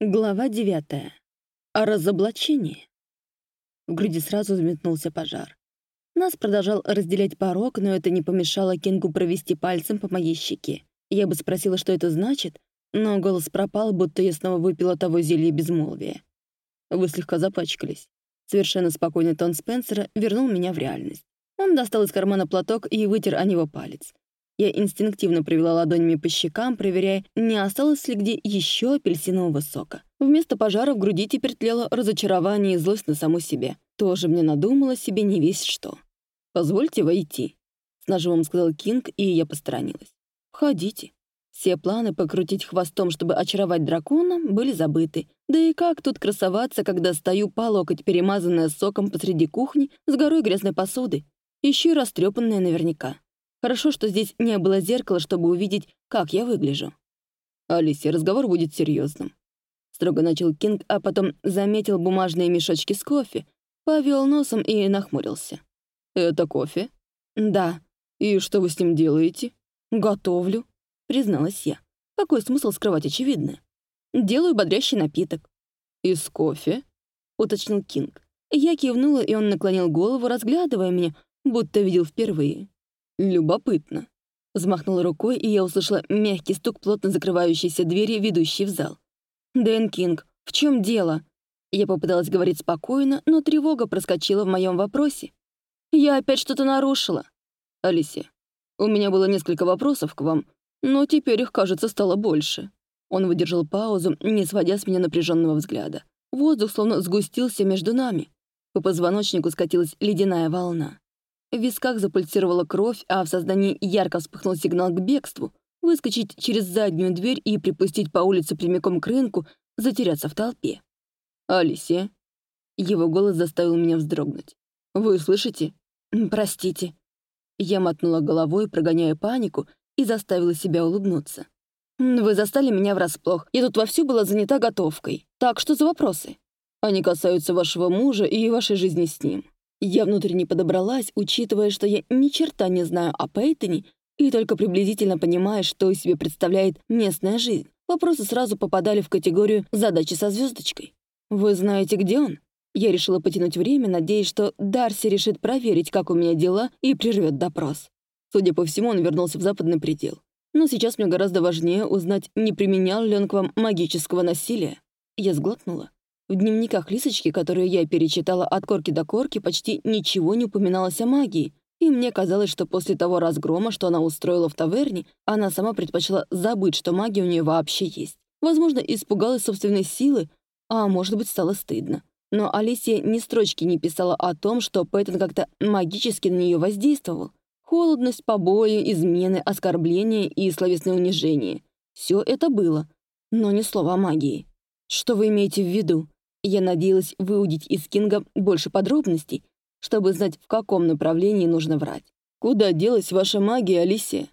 Глава девятая. О разоблачении. В груди сразу взметнулся пожар. Нас продолжал разделять порог, но это не помешало Кингу провести пальцем по моей щеке. Я бы спросила, что это значит, но голос пропал, будто я снова выпила того зелья безмолвия. Вы слегка запачкались. Совершенно спокойный тон Спенсера вернул меня в реальность. Он достал из кармана платок и вытер о него палец. Я инстинктивно провела ладонями по щекам, проверяя, не осталось ли где еще апельсинового сока. Вместо пожара в груди теперь тлело разочарование и злость на саму себе. Тоже мне надумала себе не весь что. «Позвольте войти», — с нажимом сказал Кинг, и я посторонилась. «Входите». Все планы покрутить хвостом, чтобы очаровать дракона, были забыты. Да и как тут красоваться, когда стою по локоть, перемазанная соком посреди кухни, с горой грязной посуды, еще и растрепанная наверняка. Хорошо, что здесь не было зеркала, чтобы увидеть, как я выгляжу. «Алисия, разговор будет серьезным. Строго начал Кинг, а потом заметил бумажные мешочки с кофе, повел носом и нахмурился. «Это кофе?» «Да». «И что вы с ним делаете?» «Готовлю», — призналась я. «Какой смысл скрывать очевидное?» «Делаю бодрящий напиток». «Из кофе?» — уточнил Кинг. Я кивнула, и он наклонил голову, разглядывая меня, будто видел впервые. «Любопытно». Взмахнула рукой, и я услышала мягкий стук плотно закрывающейся двери, ведущей в зал. «Дэн Кинг, в чем дело?» Я попыталась говорить спокойно, но тревога проскочила в моем вопросе. «Я опять что-то нарушила». «Алисия, у меня было несколько вопросов к вам, но теперь их, кажется, стало больше». Он выдержал паузу, не сводя с меня напряженного взгляда. Воздух словно сгустился между нами. По позвоночнику скатилась ледяная волна. В висках запульсировала кровь, а в сознании ярко вспыхнул сигнал к бегству, выскочить через заднюю дверь и припустить по улице прямиком к рынку, затеряться в толпе. «Алисия?» Его голос заставил меня вздрогнуть. «Вы слышите?» «Простите». Я мотнула головой, прогоняя панику, и заставила себя улыбнуться. «Вы застали меня врасплох. Я тут вовсю была занята готовкой. Так, что за вопросы?» «Они касаются вашего мужа и вашей жизни с ним». Я внутренне подобралась, учитывая, что я ни черта не знаю о Пейтоне и только приблизительно понимая, что из себя представляет местная жизнь. Вопросы сразу попадали в категорию «задачи со звездочкой». «Вы знаете, где он?» Я решила потянуть время, надеясь, что Дарси решит проверить, как у меня дела, и прервет допрос. Судя по всему, он вернулся в западный предел. Но сейчас мне гораздо важнее узнать, не применял ли он к вам магического насилия. Я сглотнула. В дневниках Лисочки, которые я перечитала от корки до корки, почти ничего не упоминалось о магии, и мне казалось, что после того разгрома, что она устроила в таверне, она сама предпочла забыть, что магия у нее вообще есть. Возможно, испугалась собственной силы, а может быть, стало стыдно. Но Алисия ни строчки не писала о том, что Пэттон как-то магически на нее воздействовал. Холодность, побои, измены, оскорбления и словесное унижение. Все это было, но ни слова о магии. Что вы имеете в виду? Я надеялась выудить из Кинга больше подробностей, чтобы знать, в каком направлении нужно врать. «Куда делась ваша магия, Алисия?»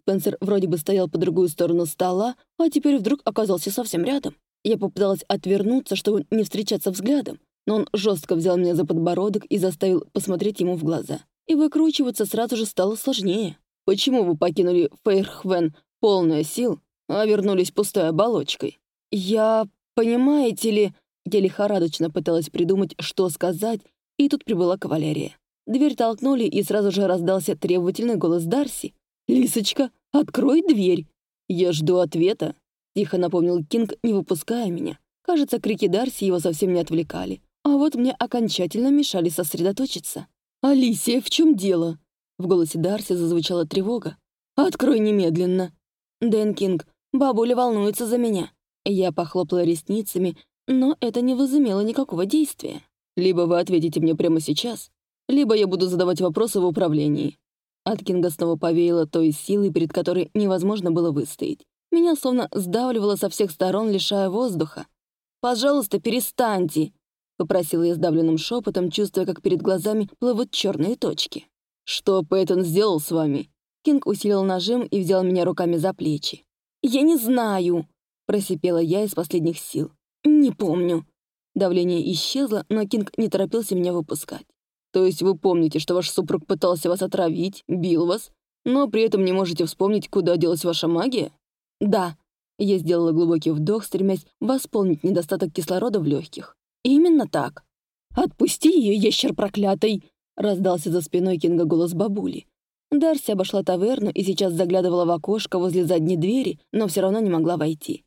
Спенсер вроде бы стоял по другую сторону стола, а теперь вдруг оказался совсем рядом. Я попыталась отвернуться, чтобы не встречаться взглядом, но он жестко взял меня за подбородок и заставил посмотреть ему в глаза. И выкручиваться сразу же стало сложнее. «Почему вы покинули Фейрхвен полная сил, а вернулись пустой оболочкой?» «Я... понимаете ли...» Я лихорадочно пыталась придумать, что сказать, и тут прибыла кавалерия. Дверь толкнули, и сразу же раздался требовательный голос Дарси. «Лисочка, открой дверь!» «Я жду ответа», — тихо напомнил Кинг, не выпуская меня. Кажется, крики Дарси его совсем не отвлекали. А вот мне окончательно мешали сосредоточиться. «Алисия, в чем дело?» В голосе Дарси зазвучала тревога. «Открой немедленно!» «Дэн Кинг, бабуля волнуется за меня». Я похлопала ресницами, но это не возымело никакого действия. Либо вы ответите мне прямо сейчас, либо я буду задавать вопросы в управлении. От Кинга снова повеяло той силой, перед которой невозможно было выстоять. Меня словно сдавливало со всех сторон, лишая воздуха. «Пожалуйста, перестаньте!» — попросила я сдавленным шепотом, чувствуя, как перед глазами плывут черные точки. «Что Пэттон сделал с вами?» Кинг усилил нажим и взял меня руками за плечи. «Я не знаю!» — просипела я из последних сил. «Не помню». Давление исчезло, но Кинг не торопился меня выпускать. «То есть вы помните, что ваш супруг пытался вас отравить, бил вас, но при этом не можете вспомнить, куда делась ваша магия?» «Да». Я сделала глубокий вдох, стремясь восполнить недостаток кислорода в легких. «Именно так!» «Отпусти ее, ящер проклятый!» раздался за спиной Кинга голос бабули. Дарси обошла таверну и сейчас заглядывала в окошко возле задней двери, но все равно не могла войти.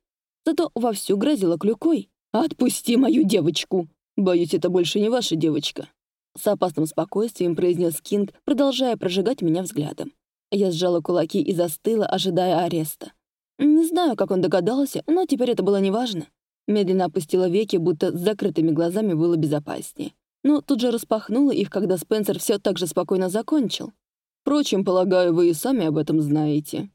Зато вовсю грозила клюкой. «Отпусти мою девочку!» «Боюсь, это больше не ваша девочка», — с опасным спокойствием произнес Кинг, продолжая прожигать меня взглядом. Я сжала кулаки и застыла, ожидая ареста. Не знаю, как он догадался, но теперь это было неважно. Медленно опустила веки, будто с закрытыми глазами было безопаснее. Но тут же распахнула их, когда Спенсер все так же спокойно закончил. Впрочем, полагаю, вы и сами об этом знаете.